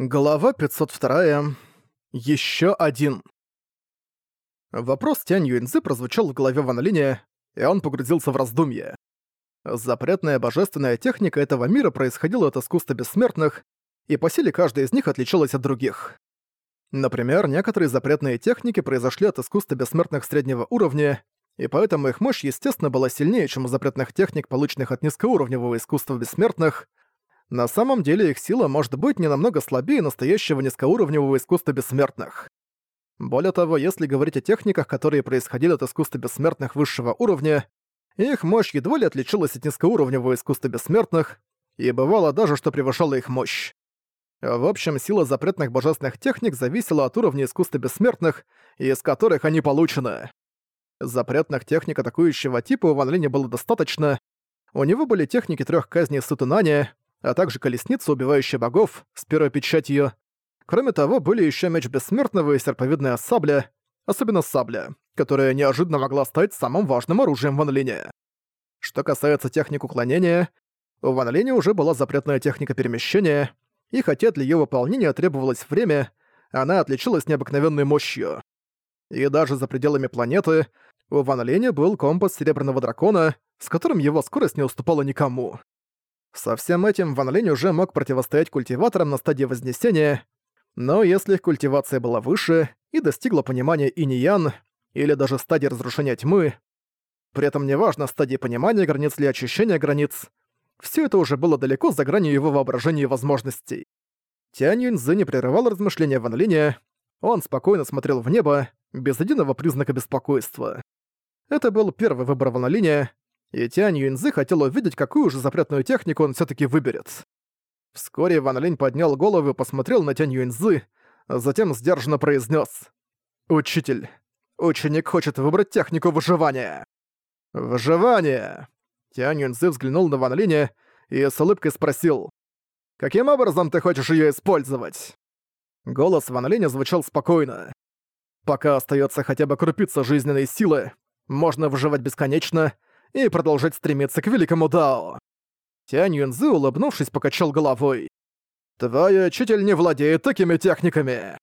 Глава 502. Еще один. Вопрос Тянь Юэнзы прозвучал в голове Ван Линя, и он погрузился в раздумье. Запретная божественная техника этого мира происходила от искусства бессмертных, и по силе каждая из них отличалась от других. Например, некоторые запретные техники произошли от искусства бессмертных среднего уровня, и поэтому их мощь, естественно, была сильнее, чем у запретных техник, полученных от низкоуровневого искусства бессмертных, на самом деле их сила может быть не намного слабее настоящего низкоуровневого искусства бессмертных. Более того, если говорить о техниках, которые происходили от искусства бессмертных высшего уровня, их мощь едва ли отличалась от низкоуровневого искусства бессмертных, и бывало даже, что превышала их мощь. В общем, сила запретных божественных техник зависела от уровня искусства бессмертных, из которых они получены. Запретных техник атакующего типа у Ван Линя было достаточно. У него были техники трех казней Сутунани, а также колесница, убивающая богов, с первой печатью. Кроме того, были еще меч бессмертного и серповидная сабля, особенно сабля, которая неожиданно могла стать самым важным оружием Ван Линя. Что касается техник уклонения, у Ван уже была запретная техника перемещения, и хотя для её выполнения требовалось время, она отличалась необыкновенной мощью. И даже за пределами планеты у Ван был компас Серебряного Дракона, с которым его скорость не уступала никому. Со всем этим Ван Линь уже мог противостоять культиваторам на стадии Вознесения, но если их культивация была выше и достигла понимания инь-ян, или даже стадии разрушения тьмы, при этом неважно стадии понимания границ или очищения границ, все это уже было далеко за гранью его воображения и возможностей. Тянь Юньзы не прерывал размышления Ван Линя, он спокойно смотрел в небо, без единого признака беспокойства. Это был первый выбор Ван Линя, и Тянь Юньзы хотел увидеть, какую же запретную технику он все таки выберет. Вскоре Ван Линь поднял голову и посмотрел на Тянь Юньзы, затем сдержанно произнес: «Учитель, ученик хочет выбрать технику выживания». «Выживание!» Тянь Юньзы взглянул на Ван Линя и с улыбкой спросил, «Каким образом ты хочешь ее использовать?» Голос Ван Линя звучал спокойно. «Пока остается хотя бы крупица жизненной силы, можно выживать бесконечно, и продолжать стремиться к великому Дао. Тянь Юнзы, улыбнувшись, покачал головой. «Твой учитель не владеет такими техниками!»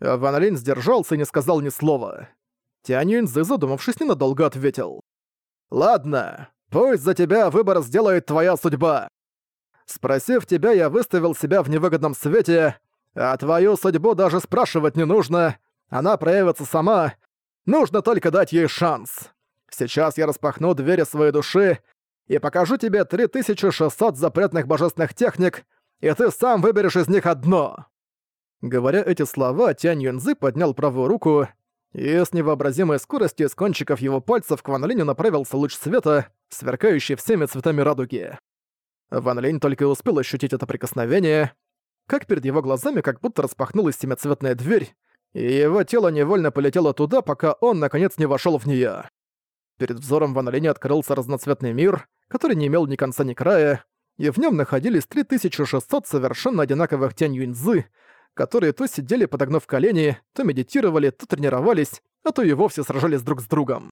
Ван Линь сдержался и не сказал ни слова. Тянь Юнзы, задумавшись, ненадолго ответил. «Ладно, пусть за тебя выбор сделает твоя судьба. Спросив тебя, я выставил себя в невыгодном свете, а твою судьбу даже спрашивать не нужно. Она проявится сама. Нужно только дать ей шанс. Сейчас я распахну двери своей души и покажу тебе 3600 запретных божественных техник, и ты сам выберешь из них одно». Говоря эти слова, Тянь Юнзы поднял правую руку, и с невообразимой скоростью из кончиков его пальцев к Ван Линю направился луч света, сверкающий всеми цветами радуги. Ван Линь только успел ощутить это прикосновение, как перед его глазами как будто распахнулась семицветная дверь, и его тело невольно полетело туда, пока он, наконец, не вошел в нее. Перед взором Ван Линя открылся разноцветный мир, который не имел ни конца ни края, и в нем находились 3600 совершенно одинаковых тянь юньзы, которые то сидели подогнув колени, то медитировали, то тренировались, а то и вовсе сражались друг с другом.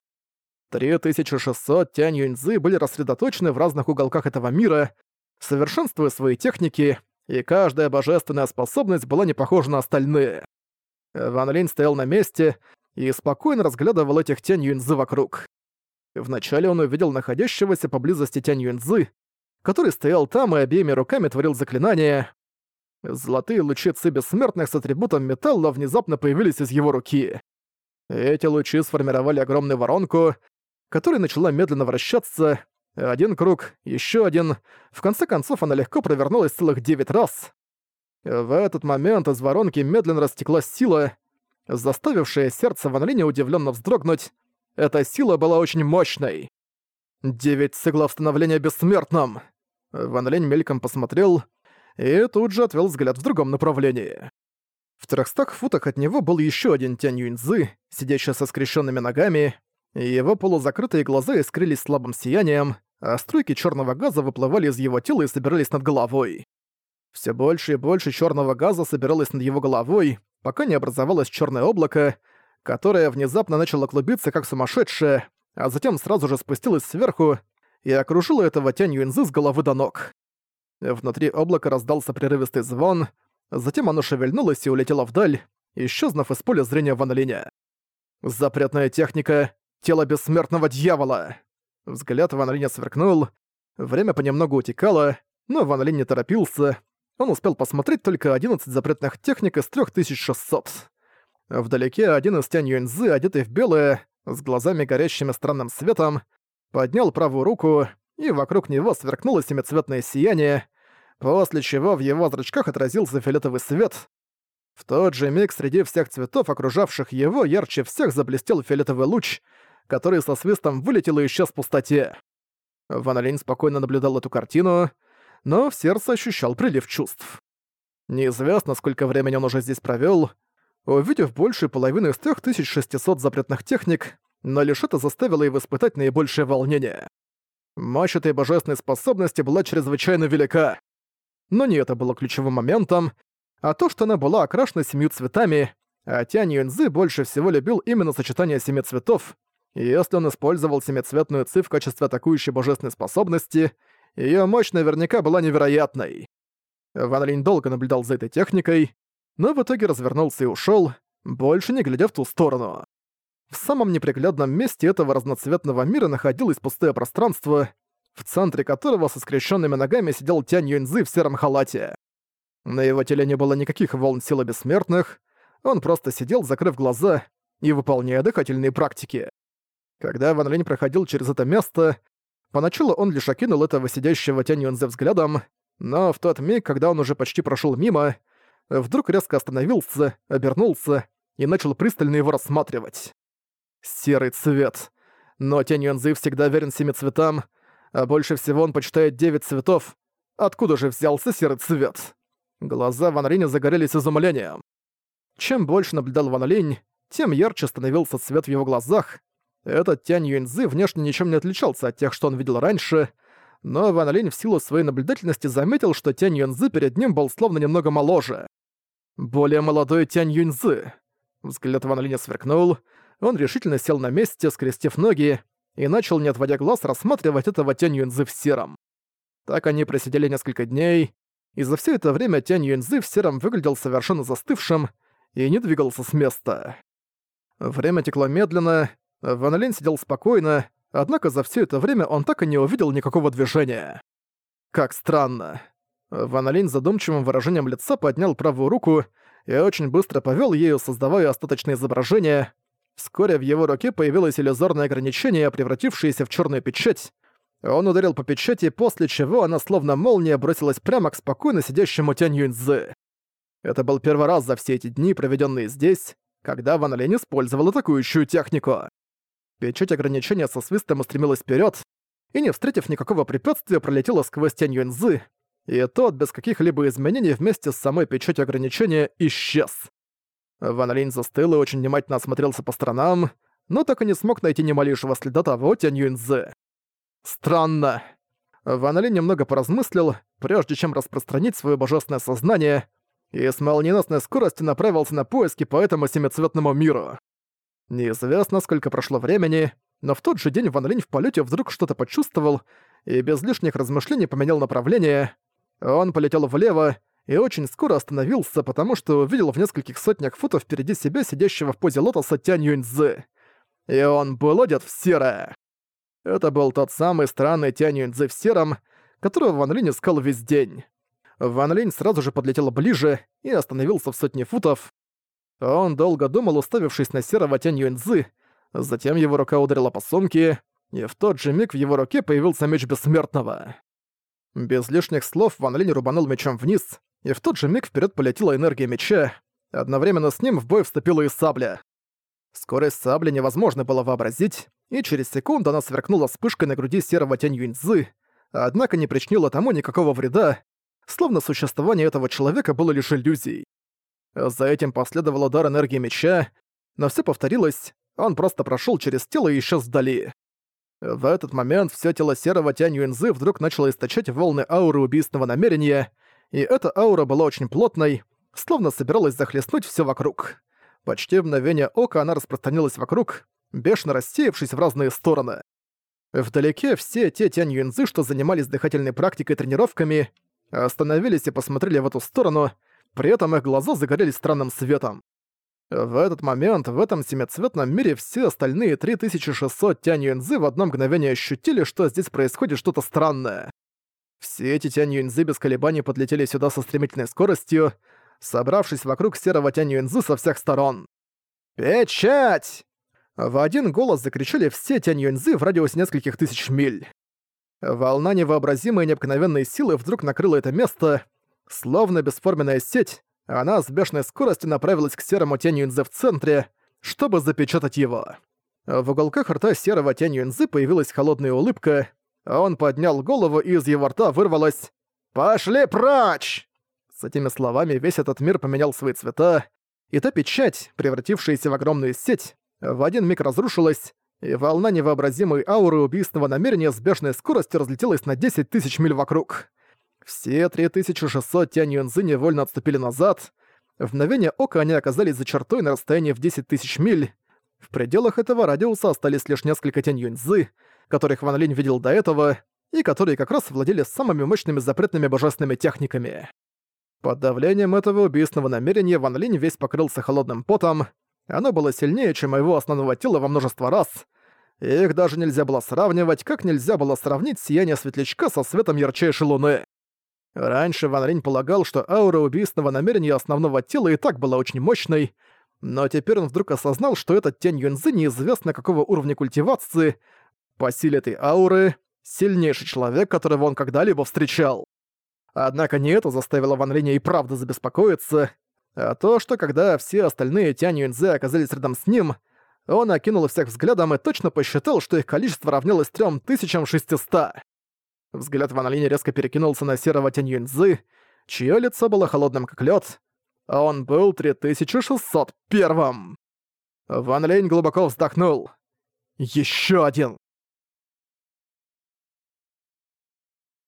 3600 тянь юньзы были рассредоточены в разных уголках этого мира, совершенствуя свои техники, и каждая божественная способность была не похожа на остальные. Ван Линь стоял на месте и спокойно разглядывал этих тянь юньзы вокруг. Вначале он увидел находящегося поблизости Тянь Юньцзы, который стоял там и обеими руками творил заклинание. Золотые лучи Ци Бессмертных с атрибутом металла внезапно появились из его руки. Эти лучи сформировали огромную воронку, которая начала медленно вращаться. Один круг, еще один. В конце концов, она легко провернулась целых девять раз. В этот момент из воронки медленно растеклась сила, заставившая сердце Ван Линя удивленно вздрогнуть, эта сила была очень мощной. Девять циклов становления бессмертным. Ван Лень мельком посмотрел и тут же отвел взгляд в другом направлении. В трехстах футах от него был еще один Тянь Юньцзы, сидящий со скрещенными ногами, и его полузакрытые глаза искрились слабым сиянием, а струйки черного газа выплывали из его тела и собирались над головой. Все больше и больше черного газа собиралось над его головой, пока не образовалось черное облако, которая внезапно начала клубиться как сумасшедшая, а затем сразу же спустилась сверху и окружила этого тянь Юнзы с головы до ног. Внутри облака раздался прерывистый звон, затем оно шевельнулось и улетело вдаль, исчезнув из поля зрения Ван. «Запретная техника — тело бессмертного дьявола!» Взгляд Ван сверкнул, время понемногу утекало, но Ван не торопился, он успел посмотреть только 11 запретных техник из 3600. Вдалеке один из Тянь Юньзы, одетый в белое, с глазами горящими странным светом, поднял правую руку, и вокруг него сверкнуло семицветное сияние, после чего в его зрачках отразился фиолетовый свет. В тот же миг среди всех цветов, окружавших его, ярче всех заблестел фиолетовый луч, который со свистом вылетел и исчез в пустоте. Ван Линь спокойно наблюдал эту картину, но в сердце ощущал прилив чувств. Неизвестно, сколько времени он уже здесь провёл, увидев больше половины из 3600 запретных техник, но лишь это заставило его испытать наибольшее волнение. Мощь этой божественной способности была чрезвычайно велика. Но не это было ключевым моментом, а то, что она была окрашена семью цветами, а Тянь Юньзы больше всего любил именно сочетание семи цветов, и если он использовал семицветную ци в качестве атакующей божественной способности, Её мощь наверняка была невероятной. Ван Линь долго наблюдал за этой техникой, но в итоге развернулся и ушёл, больше не глядя в ту сторону. В самом неприглядном месте этого разноцветного мира находилось пустое пространство, в центре которого со скрещенными ногами сидел Тянь Юньзы в сером халате. На его теле не было никаких волн силы бессмертных, он просто сидел, закрыв глаза и выполняя дыхательные практики. Когда Ван Линь проходил через это место, Поначалу он лишь окинул этого сидящего Тянь Юнзе взглядом, но в тот миг, когда он уже почти прошел мимо, вдруг резко остановился, обернулся и начал пристально его рассматривать. Серый цвет. Но Тянь Юнзы всегда верен семи цветам, а больше всего он почитает девять цветов. Откуда же взялся серый цвет? Глаза Ван Линя загорелись изумлением. Чем больше наблюдал Ван Линь, тем ярче становился цвет в его глазах, этот Тянь Юньзы внешне ничем не отличался от тех, что он видел раньше, но Ван Линь в силу своей наблюдательности заметил, что Тянь Юньзы перед ним был словно немного моложе. Более молодой Тянь Юньзы. Взгляд Ван Линя сверкнул, он решительно сел на месте, скрестив ноги, и начал, не отводя глаз, рассматривать этого Тянь Юньзы в сером. Так они просидели несколько дней, и за все это время Тянь Юньзы в сером выглядел совершенно застывшим и не двигался с места. Время текло медленно, Ван Линь сидел спокойно, однако за все это время он так и не увидел никакого движения. Как странно. Ван задумчивым выражением лица поднял правую руку и очень быстро повел ею, создавая остаточное изображение. Вскоре в его руке появилось иллюзорное ограничение, превратившееся в черную печать. Он ударил по печати, после чего она словно молния бросилась прямо к спокойно сидящему Тянь Юньцзы. Это был первый раз за все эти дни, проведенные здесь, когда Ван Линь использовал атакующую технику. Печать ограничения со свистом устремилась вперед и, не встретив никакого препятствия, пролетела сквозь тень Юньзы, и тот, без каких-либо изменений вместе с самой печатью ограничения, исчез. Ван Линь застыл и очень внимательно осмотрелся по сторонам, но так и не смог найти ни малейшего следа того тень Юньзы. Странно. Ван Линь немного поразмыслил, прежде чем распространить свое божественное сознание, и с молниеносной скоростью направился на поиски по этому семицветному миру. Неизвестно, сколько прошло времени, но в тот же день Ван Линь в полете вдруг что-то почувствовал и без лишних размышлений поменял направление. Он полетел влево и очень скоро остановился, потому что увидел в нескольких сотнях футов впереди себя сидящего в позе лотоса Тянь Юньцзы. И он был одет в серое. Это был тот самый странный Тянь Юньцзы в сером, которого Ван Линь искал весь день. Ван Линь сразу же подлетел ближе и остановился в сотне футов, он долго думал, уставившись на серого тень Юньцзы, затем его рука ударила по сумке, и в тот же миг в его руке появился меч Бессмертного. Без лишних слов Ван Линь рубанул мечом вниз, и в тот же миг вперед полетела энергия меча, одновременно с ним в бой вступила и сабля. Скорость сабли невозможно было вообразить, и через секунду она сверкнула вспышкой на груди серого тень Юньцзы, однако не причинила тому никакого вреда, словно существование этого человека было лишь иллюзией. За этим последовал удар энергии меча, но все повторилось, он просто прошел через тело и исчез вдали. В этот момент все тело серого Тянь Юэнзы вдруг начало источать волны ауры убийственного намерения, и эта аура была очень плотной, словно собиралась захлестнуть все вокруг. Почти в мгновение ока она распространилась вокруг, бешено рассеявшись в разные стороны. Вдалеке все те Тянь Юэнзы, что занимались дыхательной практикой и тренировками, остановились и посмотрели в эту сторону, при этом их глаза загорелись странным светом. В этот момент в этом семицветном мире все остальные 3600 Тянь Юньзы в одно мгновение ощутили, что здесь происходит что-то странное. Все эти Тянь Юньзы без колебаний подлетели сюда со стремительной скоростью, собравшись вокруг серого Тянь Юньзы со всех сторон. «Печать!» В один голос закричали все Тянь Юньзы в радиусе нескольких тысяч миль. Волна невообразимой необыкновенной силы вдруг накрыла это место, словно бесформенная сеть, она с бешеной скоростью направилась к серому тенью Инзы в центре, чтобы запечатать его. В уголках рта серого тенью Инзы появилась холодная улыбка, он поднял голову, и из его рта вырвалось «Пошли прочь!». С этими словами весь этот мир поменял свои цвета, и та печать, превратившаяся в огромную сеть, в один миг разрушилась, и волна невообразимой ауры убийственного намерения с бешеной скоростью разлетелась на 10 тысяч миль вокруг. Все 3600 Тянь Юнзы невольно отступили назад. В мгновение ока они оказались за чертой на расстоянии в 10 тысяч миль. В пределах этого радиуса остались лишь несколько Тянь Юньзы, которых Ван Линь видел до этого, и которые как раз владели самыми мощными запретными божественными техниками. Под давлением этого убийственного намерения Ван Линь весь покрылся холодным потом. Оно было сильнее, чем его основного тела во множество раз. Их даже нельзя было сравнивать, как нельзя было сравнить сияние светлячка со светом ярчайшей луны. Раньше Ван Линь полагал, что аура убийственного намерения основного тела и так была очень мощной, но теперь он вдруг осознал, что этот тень Юнзы неизвестно какого уровня культивации, по силе этой ауры, сильнейший человек, которого он когда-либо встречал. Однако не это заставило Ван Линя и правда забеспокоиться, а то, что когда все остальные Тянь Юньзе оказались рядом с ним, он окинул всех взглядом и точно посчитал, что их количество равнялось 3600. Взгляд Ван Линя резко перекинулся на серого Тянь Юньзы, чье лицо было холодным как лед, а он был 3601-м. Ван Линь глубоко вздохнул. Еще один.